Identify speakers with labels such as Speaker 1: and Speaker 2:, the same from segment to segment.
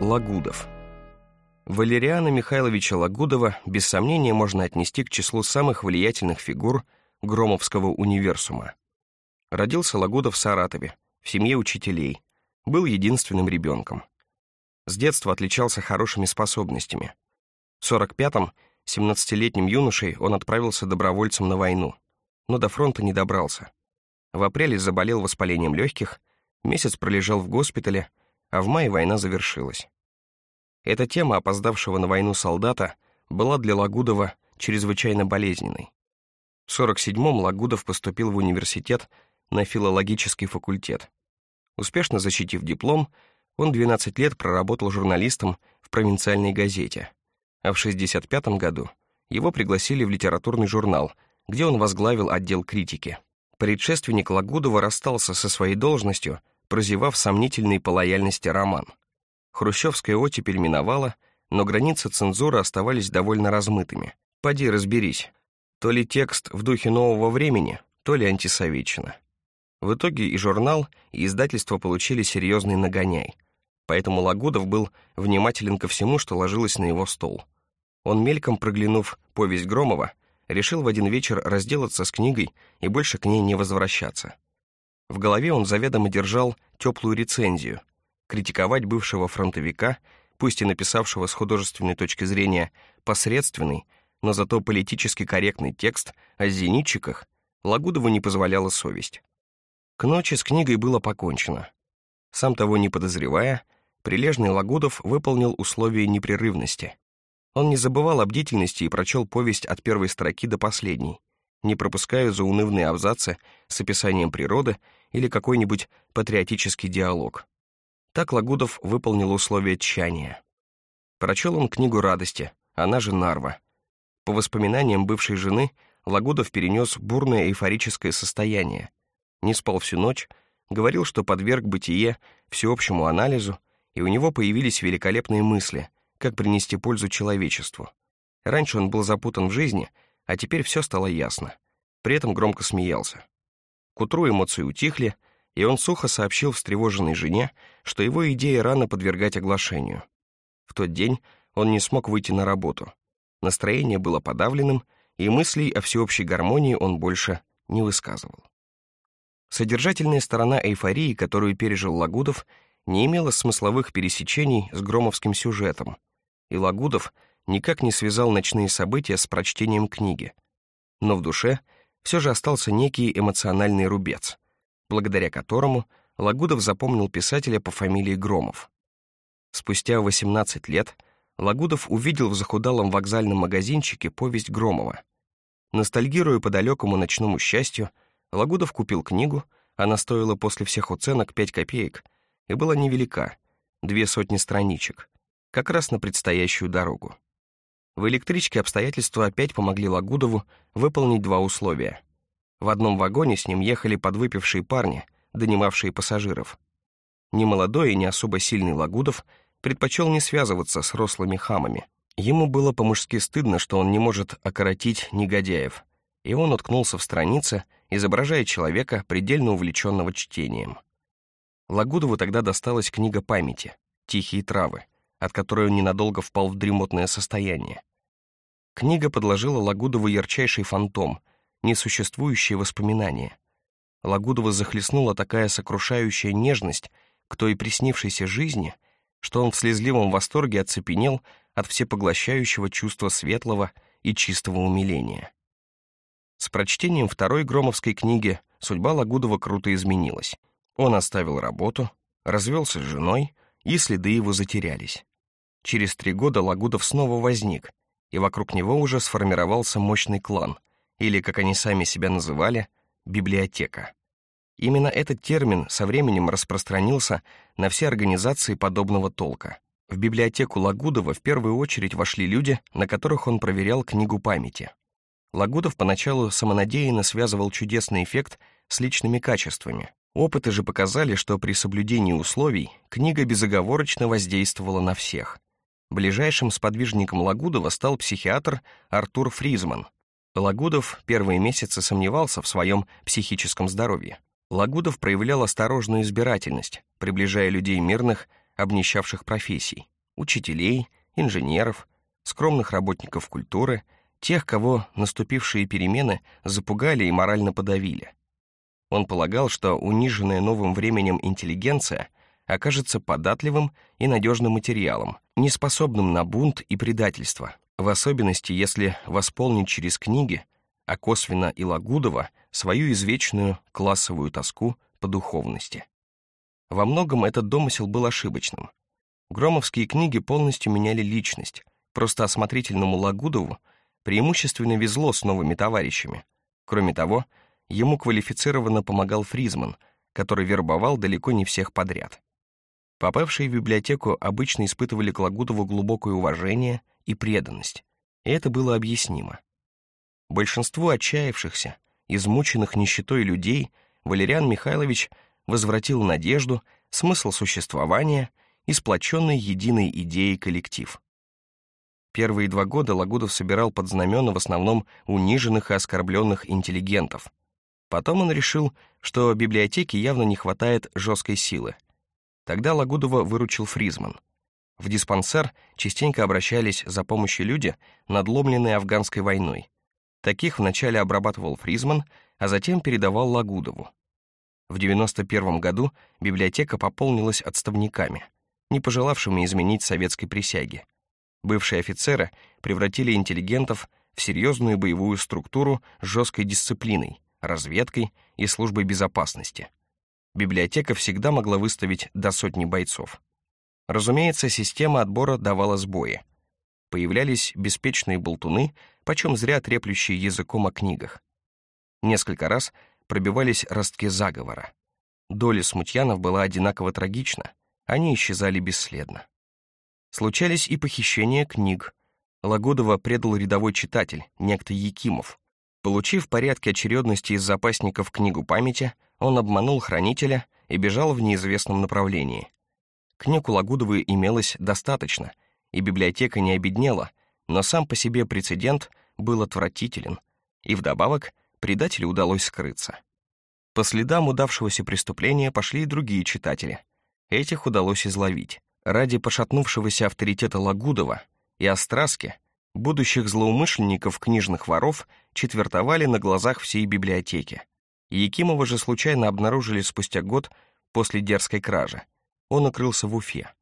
Speaker 1: Лагудов. Валериана Михайловича Лагудова без сомнения можно отнести к числу самых влиятельных фигур Громовского универсума. Родился Лагудов в Саратове, в семье учителей, был единственным ребенком. С детства отличался хорошими способностями. В 45-м 17-летним юношей он отправился добровольцем на войну, но до фронта не добрался. В апреле заболел воспалением легких, месяц пролежал в госпитале, а в мае война завершилась. Эта тема опоздавшего на войну солдата была для Лагудова чрезвычайно болезненной. В 47-м Лагудов поступил в университет на филологический факультет. Успешно защитив диплом, он 12 лет проработал журналистом в провинциальной газете, а в 65 году его пригласили в литературный журнал, где он возглавил отдел критики. Предшественник Лагудова расстался со своей должностью, прозевав сомнительный по лояльности роман. Хрущевская оттепель миновала, но границы цензуры оставались довольно размытыми. Поди разберись. То ли текст в духе нового времени, то ли антисоветчина. В итоге и журнал, и издательство получили серьезный нагоняй. Поэтому Лагудов был внимателен ко всему, что ложилось на его стол. Он, мельком проглянув повесть Громова, решил в один вечер разделаться с книгой и больше к ней не возвращаться. В голове он заведомо держал теплую рецензию. Критиковать бывшего фронтовика, пусть и написавшего с художественной точки зрения посредственный, но зато политически корректный текст о зенитчиках, Лагудову не позволяла совесть. К ночи с книгой было покончено. Сам того не подозревая, прилежный Лагудов выполнил условия непрерывности. Он не забывал о бдительности и прочел повесть от первой строки до последней, не пропуская заунывные абзацы с описанием природы или какой-нибудь патриотический диалог. Так Лагудов выполнил условия тщания. Прочел он книгу «Радости», она же «Нарва». По воспоминаниям бывшей жены, Лагудов перенес бурное эйфорическое состояние, не спал всю ночь, говорил, что подверг бытие всеобщему анализу, и у него появились великолепные мысли, как принести пользу человечеству. Раньше он был запутан в жизни, а теперь все стало ясно. При этом громко смеялся. К утру эмоции утихли, и он сухо сообщил встревоженной жене, что его идея рано подвергать оглашению. В тот день он не смог выйти на работу. Настроение было подавленным, и мыслей о всеобщей гармонии он больше не высказывал. Содержательная сторона эйфории, которую пережил Лагудов, не имела смысловых пересечений с громовским сюжетом, и Лагудов никак не связал ночные события с прочтением книги. Но в душе все же остался некий эмоциональный рубец, благодаря которому Лагудов запомнил писателя по фамилии Громов. Спустя 18 лет Лагудов увидел в захудалом вокзальном магазинчике повесть Громова. Ностальгируя по далекому ночному счастью, Лагудов купил книгу, она стоила после всех уценок 5 копеек и была невелика, две сотни страничек, как раз на предстоящую дорогу. В электричке обстоятельства опять помогли Лагудову выполнить два условия. В одном вагоне с ним ехали подвыпившие парни, донимавшие пассажиров. Немолодой и не особо сильный Лагудов предпочел не связываться с рослыми хамами. Ему было по-мужски стыдно, что он не может окоротить негодяев, и он уткнулся в страницы, изображая человека, предельно увлеченного чтением. Лагудову тогда досталась книга памяти «Тихие травы», от которой он ненадолго впал в дремотное состояние. Книга подложила Лагудову ярчайший фантом, несуществующие воспоминания. Лагудова захлестнула такая сокрушающая нежность к той приснившейся жизни, что он в слезливом восторге оцепенел от всепоглощающего чувства светлого и чистого умиления. С прочтением второй Громовской книги судьба Лагудова круто изменилась. Он оставил работу, развелся с женой, и следы его затерялись. Через три года Лагудов снова возник, и вокруг него уже сформировался мощный клан, или, как они сами себя называли, библиотека. Именно этот термин со временем распространился на все организации подобного толка. В библиотеку Лагудова в первую очередь вошли люди, на которых он проверял книгу памяти. Лагудов поначалу самонадеянно связывал чудесный эффект с личными качествами. Опыты же показали, что при соблюдении условий книга безоговорочно воздействовала на всех. Ближайшим сподвижником Лагудова стал психиатр Артур Фризман. Лагудов первые месяцы сомневался в своем психическом здоровье. Лагудов проявлял осторожную избирательность, приближая людей мирных, обнищавших профессий — учителей, инженеров, скромных работников культуры, тех, кого наступившие перемены запугали и морально подавили. Он полагал, что униженная новым временем интеллигенция окажется податливым и надежным материалом, неспособным на бунт и предательство, в особенности, если восполнить через книги, а косвенно и Лагудова, свою извечную классовую тоску по духовности. Во многом этот домысел был ошибочным. Громовские книги полностью меняли личность, просто осмотрительному Лагудову преимущественно везло с новыми товарищами. Кроме того, ему квалифицированно помогал Фризман, который вербовал далеко не всех подряд. Попавшие в библиотеку обычно испытывали к Лагудову глубокое уважение и преданность, и это было объяснимо. Большинству отчаявшихся, измученных нищетой людей Валериан Михайлович возвратил надежду, смысл существования и сплоченный единой идеей коллектив. Первые два года Лагудов собирал под знамена в основном униженных и оскорбленных интеллигентов. Потом он решил, что библиотеке явно не хватает жесткой силы. Тогда Лагудова выручил Фризман. В диспансер частенько обращались за помощью люди, надломленные афганской войной. Таких вначале обрабатывал Фризман, а затем передавал Лагудову. В 91 году библиотека пополнилась отставниками, не пожелавшими изменить советской присяги. Бывшие офицеры превратили интеллигентов в серьезную боевую структуру с жесткой дисциплиной, разведкой и службой безопасности. Библиотека всегда могла выставить до сотни бойцов. Разумеется, система отбора давала сбои. Появлялись беспечные болтуны, почем зря треплющие языком о книгах. Несколько раз пробивались ростки заговора. Доля смутьянов была одинаково трагична, они исчезали бесследно. Случались и похищения книг. Лагодова предал рядовой читатель, некто Якимов. Получив в порядке очередности из запасников книгу памяти, он обманул хранителя и бежал в неизвестном направлении. Книг у Лагудовой имелось достаточно, и библиотека не обеднела, но сам по себе прецедент был отвратителен, и вдобавок предателю удалось скрыться. По следам удавшегося преступления пошли и другие читатели. Этих удалось изловить. Ради пошатнувшегося авторитета Лагудова и Остраски будущих злоумышленников книжных воров четвертовали на глазах всей библиотеки. Якимова же случайно обнаружили спустя год после дерзкой кражи. Он укрылся в Уфе.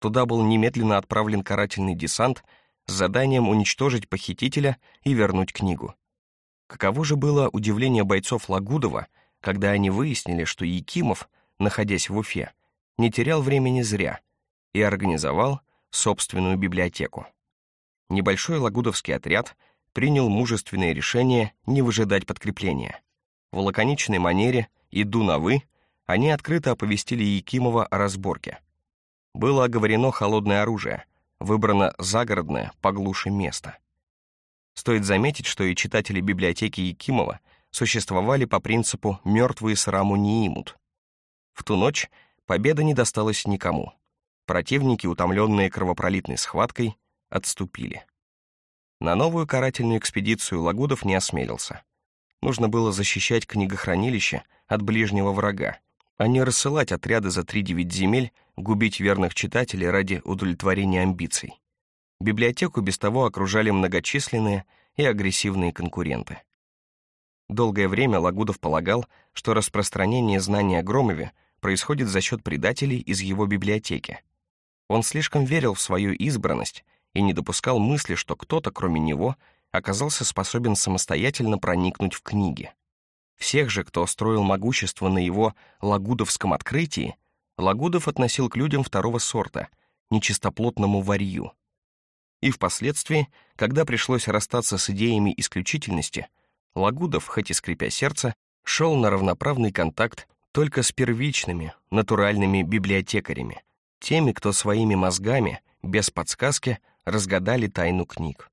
Speaker 1: Туда был немедленно отправлен карательный десант с заданием уничтожить похитителя и вернуть книгу. Каково же было удивление бойцов Лагудова, когда они выяснили, что Якимов, находясь в Уфе, не терял времени зря и организовал собственную библиотеку. Небольшой лагудовский отряд принял мужественное решение не выжидать подкрепления. В лаконичной манере «иду на вы» они открыто оповестили Якимова о разборке. Было оговорено холодное оружие, выбрано загородное, поглуше место. Стоит заметить, что и читатели библиотеки Якимова существовали по принципу «мертвые сраму не имут». В ту ночь победа не досталась никому. Противники, утомленные кровопролитной схваткой, отступили. На новую карательную экспедицию Лагудов не осмелился. Нужно было защищать книгохранилище от ближнего врага, а не рассылать отряды за три-девять земель, губить верных читателей ради удовлетворения амбиций. Библиотеку без того окружали многочисленные и агрессивные конкуренты. Долгое время Лагудов полагал, что распространение знаний о Громове происходит за счет предателей из его библиотеки. Он слишком верил в свою избранность и не допускал мысли, что кто-то, кроме него, оказался способен самостоятельно проникнуть в книги. Всех же, кто строил могущество на его лагудовском открытии, Лагудов относил к людям второго сорта, нечистоплотному варью. И впоследствии, когда пришлось расстаться с идеями исключительности, Лагудов, хоть и скрипя сердце, шел на равноправный контакт только с первичными, натуральными библиотекарями, теми, кто своими мозгами, без подсказки, разгадали тайну книг.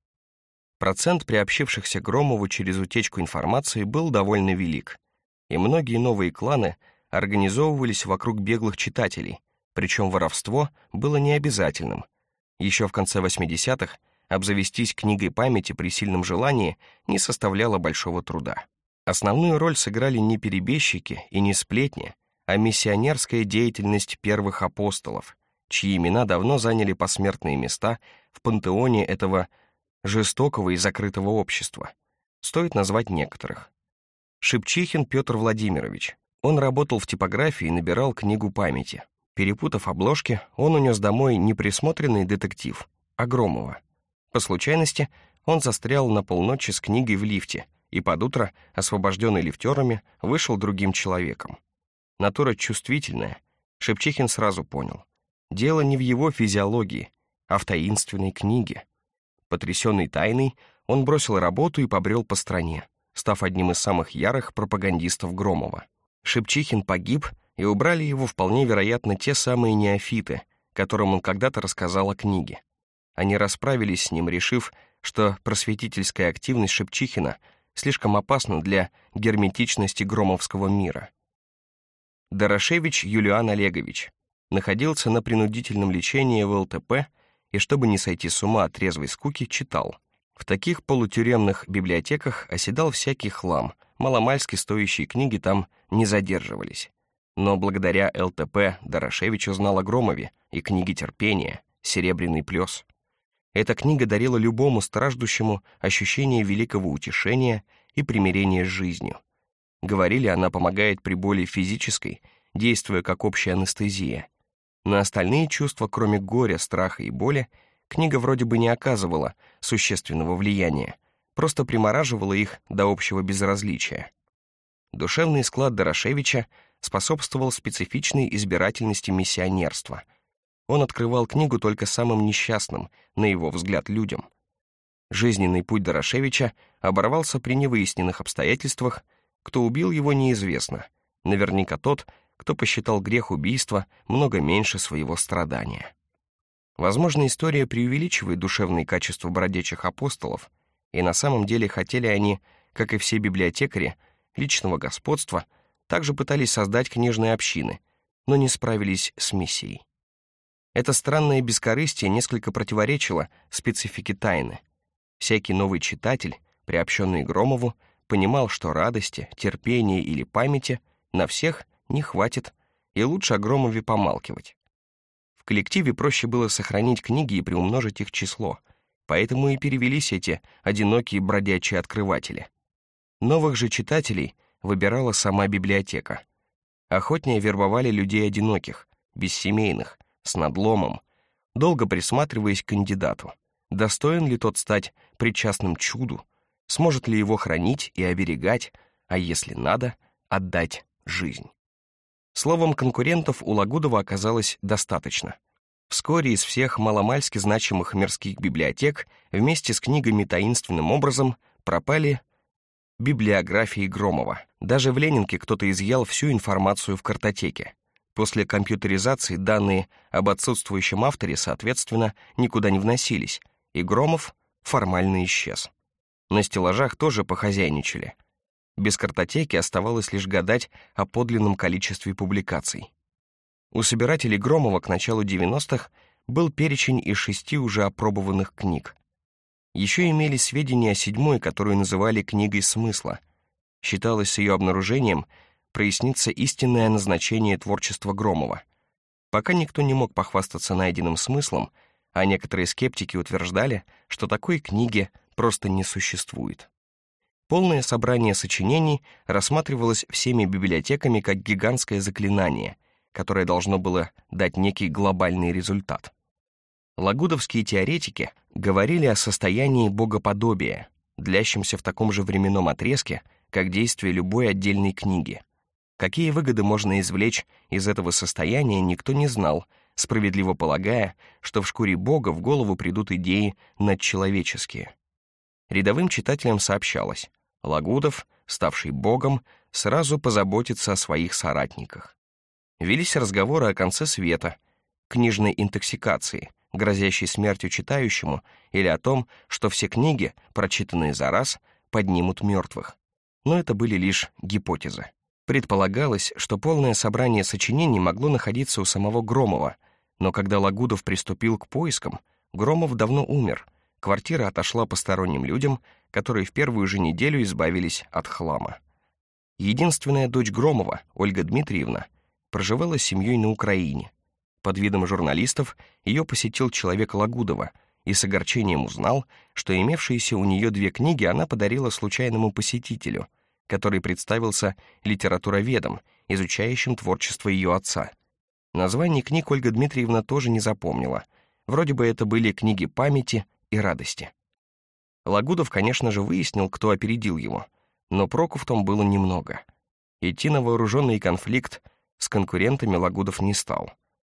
Speaker 1: Процент приобщившихся Громову через утечку информации был довольно велик, и многие новые кланы организовывались вокруг беглых читателей, причем воровство было необязательным. Еще в конце 80-х обзавестись книгой памяти при сильном желании не составляло большого труда. Основную роль сыграли не перебежчики и не сплетни, а миссионерская деятельность первых апостолов, чьи имена давно заняли посмертные места в пантеоне этого жестокого и закрытого общества. Стоит назвать некоторых. Шипчихин Петр Владимирович. Он работал в типографии и набирал книгу памяти. Перепутав обложки, он унес домой не присмотренный детектив, а Громова. По случайности, он застрял на полночи с книгой в лифте и под утро, освобожденный лифтерами, вышел другим человеком. Натура чувствительная, Шепчихин сразу понял. Дело не в его физиологии, а в таинственной книге. Потрясенный тайной, он бросил работу и побрел по стране, став одним из самых ярых пропагандистов Громова. Шепчихин погиб, и убрали его вполне вероятно те самые неофиты, которым он когда-то рассказал о книге. Они расправились с ним, решив, что просветительская активность Шепчихина слишком опасна для герметичности громовского мира. Дорошевич Юлиан Олегович находился на принудительном лечении в ЛТП и, чтобы не сойти с ума от трезвой скуки, читал. В таких полутюремных библиотеках оседал всякий хлам, маломальски стоящие книги там не задерживались. Но благодаря ЛТП Дорошевич узнал о Громове и книге терпения «Серебряный плес». Эта книга дарила любому страждущему ощущение великого утешения и примирения с жизнью. Говорили, она помогает при боли физической, действуя как общая анестезия. На остальные чувства, кроме горя, страха и боли, книга вроде бы не оказывала существенного влияния, просто примораживала их до общего безразличия. Душевный склад Дорошевича способствовал специфичной избирательности миссионерства — он открывал книгу только самым несчастным, на его взгляд, людям. Жизненный путь Дорошевича оборвался при невыясненных обстоятельствах, кто убил его, неизвестно. Наверняка тот, кто посчитал грех убийства много меньше своего страдания. Возможно, история преувеличивает душевные качества бродячих апостолов, и на самом деле хотели они, как и все библиотекари, личного господства, также пытались создать книжные общины, но не справились с миссией. Это странное бескорыстие несколько противоречило специфике тайны. Всякий новый читатель, приобщенный Громову, понимал, что радости, терпения или памяти на всех не хватит, и лучше о Громове помалкивать. В коллективе проще было сохранить книги и приумножить их число, поэтому и перевелись эти одинокие бродячие открыватели. Новых же читателей выбирала сама библиотека. Охотнее вербовали людей одиноких, бессемейных, с надломом, долго присматриваясь к кандидату. Достоин ли тот стать причастным чуду? Сможет ли его хранить и оберегать, а если надо, отдать жизнь? Словом, конкурентов у Лагудова оказалось достаточно. Вскоре из всех маломальски значимых мирских библиотек вместе с книгами таинственным образом пропали библиографии Громова. Даже в Ленинке кто-то изъял всю информацию в картотеке. После компьютеризации данные об отсутствующем авторе, соответственно, никуда не вносились, и Громов формально исчез. На стеллажах тоже похозяйничали. Без картотеки оставалось лишь гадать о подлинном количестве публикаций. У собирателей Громова к началу 90-х был перечень из шести уже опробованных книг. Еще имелись сведения о седьмой, которую называли «книгой смысла». Считалось с ее обнаружением — прояснится истинное назначение творчества Громова. Пока никто не мог похвастаться найденным смыслом, а некоторые скептики утверждали, что такой книги просто не существует. Полное собрание сочинений рассматривалось всеми библиотеками как гигантское заклинание, которое должно было дать некий глобальный результат. Лагудовские теоретики говорили о состоянии богоподобия, длящемся в таком же временном отрезке, как действие любой отдельной книги. Какие выгоды можно извлечь из этого состояния, никто не знал, справедливо полагая, что в шкуре Бога в голову придут идеи надчеловеческие. Рядовым читателям сообщалось, Лагудов, ставший Богом, сразу позаботится о своих соратниках. Велись разговоры о конце света, книжной интоксикации, грозящей смертью читающему, или о том, что все книги, прочитанные за раз, поднимут мертвых. Но это были лишь гипотезы. Предполагалось, что полное собрание сочинений могло находиться у самого Громова, но когда Лагудов приступил к поискам, Громов давно умер, квартира отошла посторонним людям, которые в первую же неделю избавились от хлама. Единственная дочь Громова, Ольга Дмитриевна, проживала с семьей на Украине. Под видом журналистов ее посетил человек Лагудова и с огорчением узнал, что имевшиеся у нее две книги она подарила случайному посетителю, который представился литературоведом, изучающим творчество ее отца. Название книг Ольга Дмитриевна тоже не запомнила. Вроде бы это были книги памяти и радости. Лагудов, конечно же, выяснил, кто опередил его, но проку в том было немного. Идти на вооруженный конфликт с конкурентами Лагудов не стал.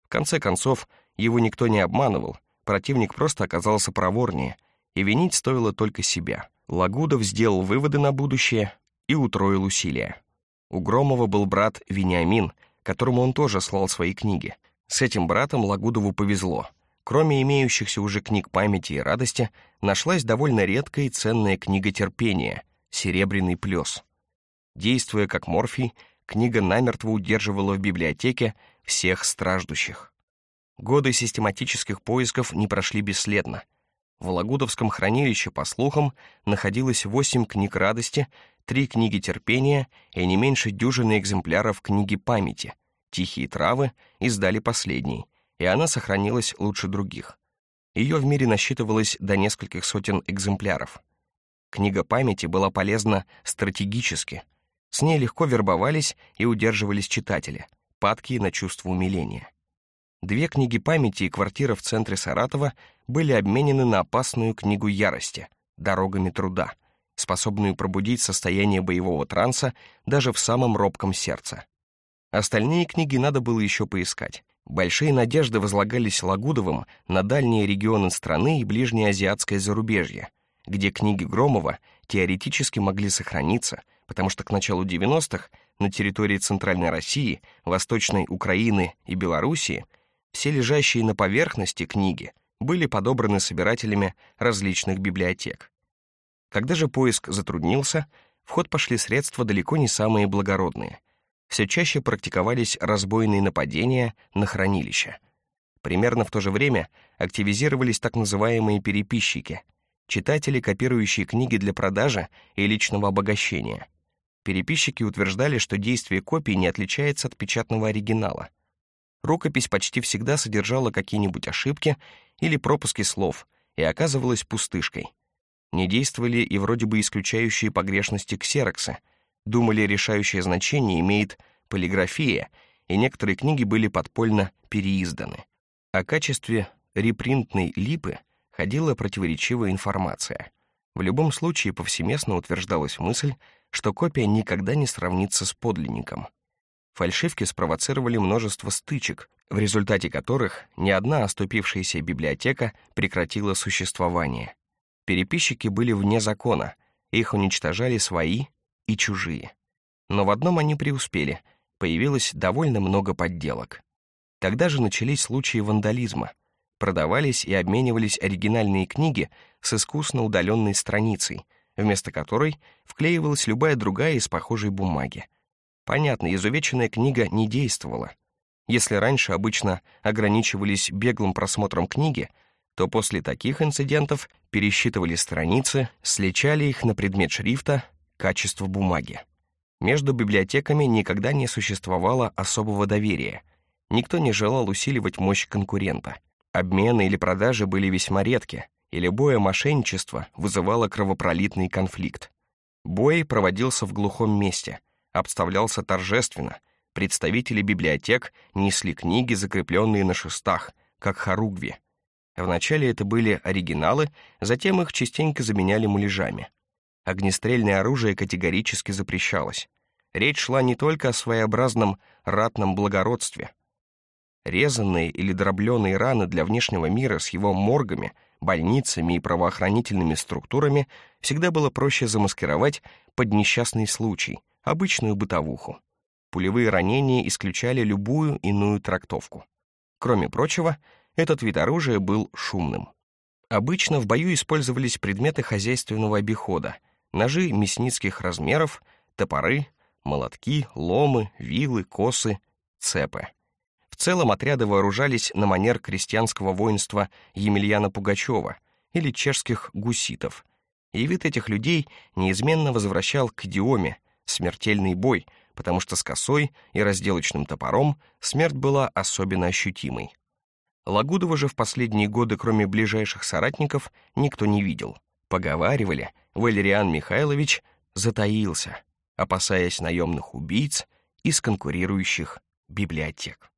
Speaker 1: В конце концов, его никто не обманывал, противник просто оказался проворнее, и винить стоило только себя. Лагудов сделал выводы на будущее и утроил усилия. У Громова был брат Вениамин, которому он тоже слал свои книги. С этим братом Лагудову повезло. Кроме имеющихся уже книг памяти и радости, нашлась довольно редкая и ценная книга терпения «Серебряный плес». Действуя как морфий, книга намертво удерживала в библиотеке всех страждущих. Годы систематических поисков не прошли бесследно. В Лагудовском хранилище, по слухам, находилось восемь книг радости, три книги терпения и не меньше дюжины экземпляров книги памяти. «Тихие травы» издали последний, и она сохранилась лучше других. Ее в мире насчитывалось до нескольких сотен экземпляров. Книга памяти была полезна стратегически — с ней легко вербовались и удерживались читатели, падкие на чувство умиления. Две книги памяти и квартира в центре Саратова были обменены на опасную книгу ярости «Дорогами труда», способную пробудить состояние боевого транса даже в самом робком сердце. Остальные книги надо было еще поискать. Большие надежды возлагались Лагудовым на дальние регионы страны и ближнее азиатское зарубежье, где книги Громова теоретически могли сохраниться — потому что к началу 90-х на территории Центральной России, Восточной Украины и Белоруссии все лежащие на поверхности книги были подобраны собирателями различных библиотек. Когда же поиск затруднился, в ход пошли средства далеко не самые благородные. Все чаще практиковались разбойные нападения на хранилища. Примерно в то же время активизировались так называемые переписчики — читатели, копирующие книги для продажи и личного обогащения — Переписчики утверждали, что действие копии не отличается от печатного оригинала. Рукопись почти всегда содержала какие-нибудь ошибки или пропуски слов и оказывалась пустышкой. Не действовали и вроде бы исключающие погрешности ксероксы. Думали, решающее значение имеет полиграфия, и некоторые книги были подпольно переизданы. О качестве репринтной липы ходила противоречивая информация. В любом случае повсеместно утверждалась мысль, что копия никогда не сравнится с подлинником. Фальшивки спровоцировали множество стычек, в результате которых ни одна оступившаяся библиотека прекратила существование. Переписчики были вне закона, их уничтожали свои и чужие. Но в одном они преуспели, появилось довольно много подделок. Тогда же начались случаи вандализма. Продавались и обменивались оригинальные книги с искусно удаленной страницей — вместо которой вклеивалась любая другая из похожей бумаги. Понятно, изувеченная книга не действовала. Если раньше обычно ограничивались беглым просмотром книги, то после таких инцидентов пересчитывали страницы, сличали их на предмет шрифта, качество бумаги. Между библиотеками никогда не существовало особого доверия. Никто не желал усиливать мощь конкурента. Обмены или продажи были весьма редки, и любое мошенничество вызывало кровопролитный конфликт. Бой проводился в глухом месте, обставлялся торжественно, представители библиотек несли книги, закрепленные на шестах, как хоругви. Вначале это были оригиналы, затем их частенько заменяли муляжами. Огнестрельное оружие категорически запрещалось. Речь шла не только о своеобразном ратном благородстве. Резанные или дробленые раны для внешнего мира с его моргами — больницами и правоохранительными структурами всегда было проще замаскировать под несчастный случай, обычную бытовуху. Пулевые ранения исключали любую иную трактовку. Кроме прочего, этот вид оружия был шумным. Обычно в бою использовались предметы хозяйственного обихода, ножи мясницких размеров, топоры, молотки, ломы, вилы, косы, цепы целом отряды вооружались на манер крестьянского воинства Емельяна Пугачева или чешских гуситов, и вид этих людей неизменно возвращал к идиоме «смертельный бой», потому что с косой и разделочным топором смерть была особенно ощутимой. Лагудова же в последние годы, кроме ближайших соратников, никто не видел. Поговаривали, Валериан Михайлович затаился, опасаясь наемных убийц из конкурирующих библиотек.